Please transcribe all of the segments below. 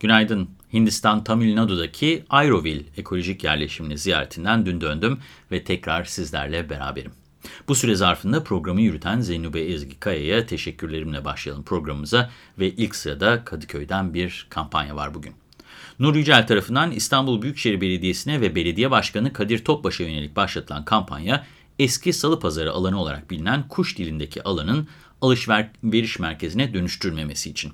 Günaydın. Hindistan Tamil Nadu'daki Ayroville ekolojik yerleşimini ziyaretinden dün döndüm ve tekrar sizlerle beraberim. Bu süre zarfında programı yürüten Zeynube Ezgi Kaya'ya teşekkürlerimle başlayalım programımıza ve ilk sırada Kadıköy'den bir kampanya var bugün. Nur Yücel tarafından İstanbul Büyükşehir Belediyesi'ne ve Belediye Başkanı Kadir Topbaş'a yönelik başlatılan kampanya, eski salı pazarı alanı olarak bilinen kuş dilindeki alanın alışveriş merkezine dönüştürmemesi için.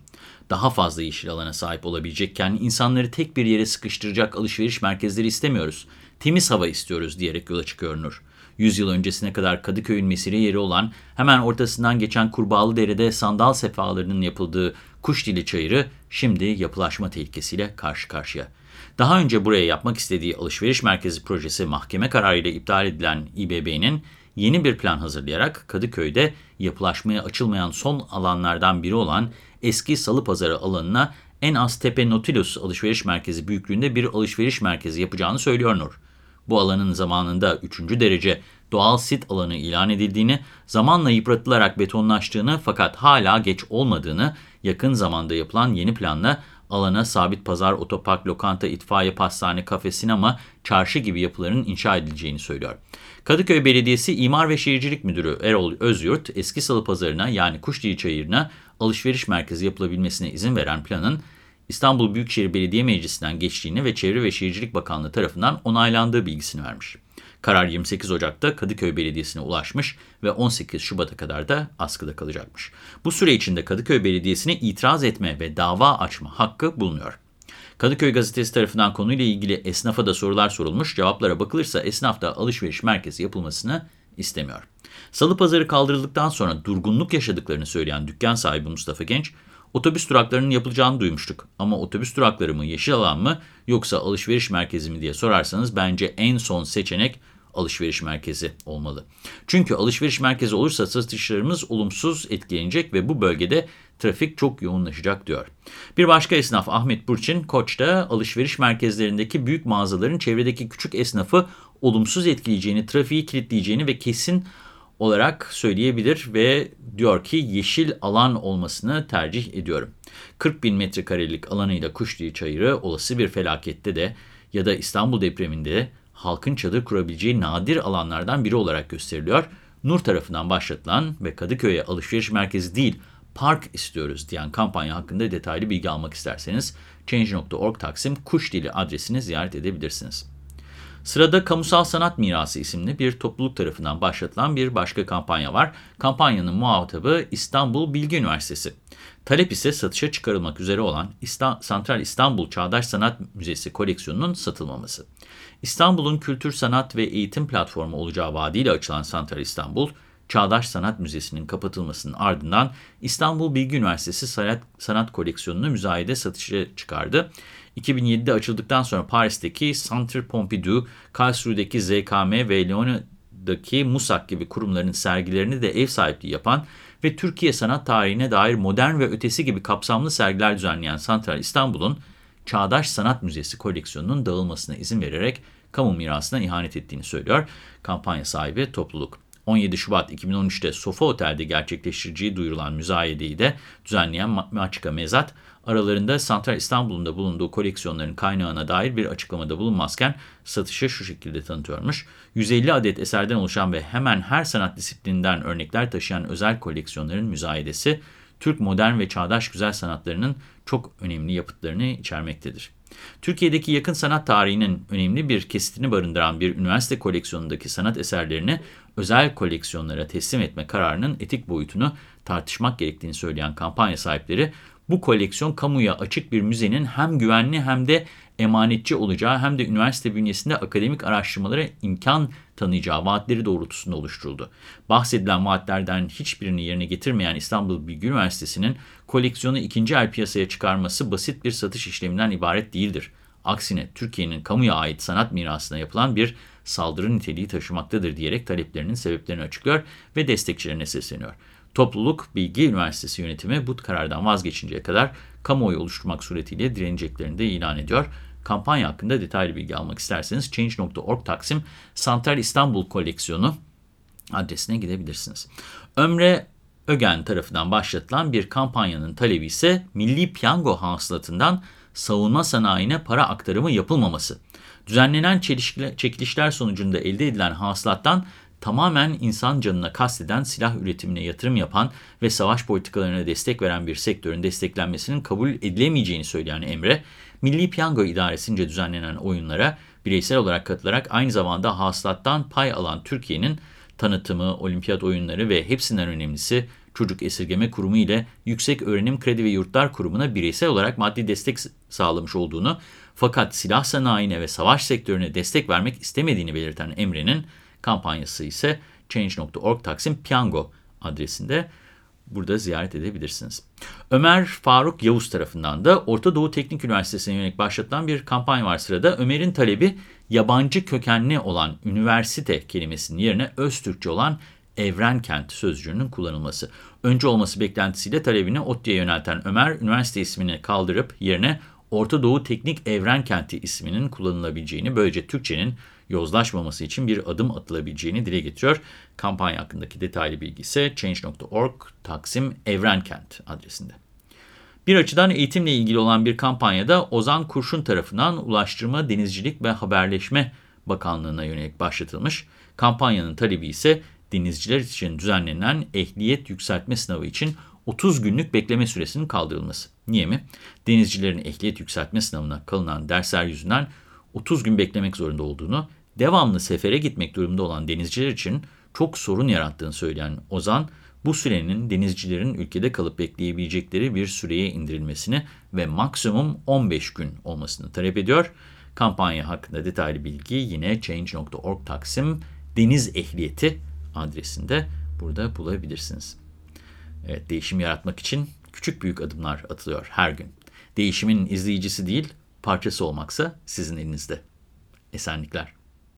Daha fazla yeşil alana sahip olabilecekken insanları tek bir yere sıkıştıracak alışveriş merkezleri istemiyoruz. Temiz hava istiyoruz diyerek yola çıkıyor Nur. 100 yıl öncesine kadar Kadıköy'ün mesire yeri olan hemen ortasından geçen Kurbağalı Dere'de sandal sefalarının yapıldığı Kuşdili Çayırı şimdi yapılaşma tehlikesiyle karşı karşıya. Daha önce buraya yapmak istediği alışveriş merkezi projesi mahkeme kararıyla iptal edilen İBB'nin yeni bir plan hazırlayarak Kadıköy'de yapılaşmaya açılmayan son alanlardan biri olan eski Salı Pazarı alanına en az Tepe Nautilus alışveriş merkezi büyüklüğünde bir alışveriş merkezi yapacağını söylüyor Nur. Bu alanın zamanında 3. derece doğal sit alanı ilan edildiğini, zamanla yıpratılarak betonlaştığını fakat hala geç olmadığını, yakın zamanda yapılan yeni planla alana sabit pazar, otopark, lokanta, itfaiye, pastane, kafe, sinema, çarşı gibi yapıların inşa edileceğini söylüyor. Kadıköy Belediyesi İmar ve Şehircilik Müdürü Erol Özyurt, eski salı pazarına yani Kuşdili Çayırı'na alışveriş merkezi yapılabilmesine izin veren planın İstanbul Büyükşehir Belediye Meclisi'nden geçtiğini ve Çevre ve Şehircilik Bakanlığı tarafından onaylandığı bilgisini vermiş. Karar 28 Ocak'ta Kadıköy Belediyesi'ne ulaşmış ve 18 Şubat'a kadar da askıda kalacakmış. Bu süre içinde Kadıköy Belediyesi'ne itiraz etme ve dava açma hakkı bulunuyor. Kadıköy Gazetesi tarafından konuyla ilgili esnafa da sorular sorulmuş. Cevaplara bakılırsa esnaf da alışveriş merkezi yapılmasını istemiyor. Salı pazarı kaldırıldıktan sonra durgunluk yaşadıklarını söyleyen dükkan sahibi Mustafa Genç, otobüs duraklarının yapılacağını duymuştuk. Ama otobüs durakları mı, yeşil alan mı yoksa alışveriş merkezi mi diye sorarsanız bence en son seçenek alışveriş merkezi olmalı. Çünkü alışveriş merkezi olursa satışlarımız olumsuz etkilenecek ve bu bölgede trafik çok yoğunlaşacak diyor. Bir başka esnaf Ahmet Burçin, Koç'ta alışveriş merkezlerindeki büyük mağazaların çevredeki küçük esnafı olumsuz etkileyeceğini, trafiği kilitleyeceğini ve kesin olarak söyleyebilir ve diyor ki yeşil alan olmasını tercih ediyorum. 40 bin metrekarelik alanıyla Kuşluğu Çayırı olası bir felakette de ya da İstanbul depreminde halkın çadır kurabileceği nadir alanlardan biri olarak gösteriliyor. Nur tarafından başlatılan ve Kadıköy'e alışveriş merkezi değil park istiyoruz diyen kampanya hakkında detaylı bilgi almak isterseniz Change.org Taksim Kuş Dili adresini ziyaret edebilirsiniz. Sırada Kamusal Sanat Mirası isimli bir topluluk tarafından başlatılan bir başka kampanya var. Kampanyanın muhatabı İstanbul Bilgi Üniversitesi. Talep ise satışa çıkarılmak üzere olan İsta Santral İstanbul Çağdaş Sanat Müzesi koleksiyonunun satılmaması. İstanbul'un kültür, sanat ve eğitim platformu olacağı vaadiyle açılan Santral İstanbul, Çağdaş Sanat Müzesi'nin kapatılmasının ardından İstanbul Bilgi Üniversitesi Sanat, Koleksiyonunu müzayede satışa çıkardı. 2007'de açıldıktan sonra Paris'teki Centre Pompidou, Karlsruhe'deki ZKM ve Lyon'daki MUSAK gibi kurumların sergilerini de ev sahipliği yapan ve Türkiye sanat tarihine dair modern ve ötesi gibi kapsamlı sergiler düzenleyen Santral İstanbul'un Çağdaş Sanat Müzesi koleksiyonunun dağılmasına izin vererek kamu mirasına ihanet ettiğini söylüyor. Kampanya sahibi topluluk. 17 Şubat 2013'te Sofa Otel'de gerçekleştireceği duyurulan müzayedeyi de düzenleyen Maçka Mezat, aralarında Santral İstanbul'un bulunduğu koleksiyonların kaynağına dair bir açıklamada bulunmazken satışa şu şekilde tanıtıyormuş. 150 adet eserden oluşan ve hemen her sanat disiplininden örnekler taşıyan özel koleksiyonların müzayedesi, Türk modern ve çağdaş güzel sanatlarının çok önemli yapıtlarını içermektedir. Türkiye'deki yakın sanat tarihinin önemli bir kesitini barındıran bir üniversite koleksiyonundaki sanat eserlerini özel koleksiyonlara teslim etme kararının etik boyutunu tartışmak gerektiğini söyleyen kampanya sahipleri, bu koleksiyon kamuya açık bir müzenin hem güvenli hem de emanetçi olacağı hem de üniversite bünyesinde akademik araştırmalara imkan tanıyacağı vaatleri doğrultusunda oluşturuldu. Bahsedilen vaatlerden hiçbirini yerine getirmeyen İstanbul Bilgi Üniversitesi'nin koleksiyonu ikinci el piyasaya çıkarması basit bir satış işleminden ibaret değildir. Aksine Türkiye'nin kamuya ait sanat mirasına yapılan bir saldırı niteliği taşımaktadır diyerek taleplerinin sebeplerini açıklıyor ve destekçilerine sesleniyor. Topluluk Bilgi Üniversitesi yönetimi bu karardan vazgeçinceye kadar kamuoyu oluşturmak suretiyle direneceklerini de ilan ediyor. Kampanya hakkında detaylı bilgi almak isterseniz Change.org Taksim Santral İstanbul koleksiyonu adresine gidebilirsiniz. Ömre Ögen tarafından başlatılan bir kampanyanın talebi ise Milli Piyango hasılatından savunma sanayine para aktarımı yapılmaması. Düzenlenen çekilişler sonucunda elde edilen hasılattan tamamen insan canına kasteden silah üretimine yatırım yapan ve savaş politikalarına destek veren bir sektörün desteklenmesinin kabul edilemeyeceğini söyleyen Emre, Milli Piyango İdaresi'nce düzenlenen oyunlara bireysel olarak katılarak aynı zamanda hasılattan pay alan Türkiye'nin tanıtımı, olimpiyat oyunları ve hepsinden önemlisi Çocuk Esirgeme Kurumu ile Yüksek Öğrenim Kredi ve Yurtlar Kurumu'na bireysel olarak maddi destek sağlamış olduğunu fakat silah sanayine ve savaş sektörüne destek vermek istemediğini belirten Emre'nin kampanyası ise Change.org Taksim Piyango adresinde burada ziyaret edebilirsiniz. Ömer Faruk Yavuz tarafından da Orta Doğu Teknik Üniversitesi'ne yönelik başlatılan bir kampanya var sırada. Ömer'in talebi yabancı kökenli olan üniversite kelimesinin yerine öz Türkçe olan Evren Kent sözcüğünün kullanılması. Önce olması beklentisiyle talebini ODTÜ'ye yönelten Ömer, üniversite ismini kaldırıp yerine Orta Doğu Teknik Evren Kenti isminin kullanılabileceğini, böylece Türkçenin yozlaşmaması için bir adım atılabileceğini dile getiriyor. Kampanya hakkındaki detaylı bilgi ise change.org Taksim Evrenkent adresinde. Bir açıdan eğitimle ilgili olan bir kampanyada Ozan Kurşun tarafından Ulaştırma, Denizcilik ve Haberleşme Bakanlığı'na yönelik başlatılmış. Kampanyanın talebi ise denizciler için düzenlenen ehliyet yükseltme sınavı için 30 günlük bekleme süresinin kaldırılması. Niye mi? Denizcilerin ehliyet yükseltme sınavına kalınan dersler yüzünden 30 gün beklemek zorunda olduğunu, devamlı sefere gitmek durumunda olan denizciler için çok sorun yarattığını söyleyen Ozan, bu sürenin denizcilerin ülkede kalıp bekleyebilecekleri bir süreye indirilmesini ve maksimum 15 gün olmasını talep ediyor. Kampanya hakkında detaylı bilgi yine change.org Taksim Deniz Ehliyeti adresinde burada bulabilirsiniz. Evet, değişim yaratmak için küçük büyük adımlar atılıyor her gün. Değişimin izleyicisi değil, parçası olmaksa sizin elinizde. Esenlikler.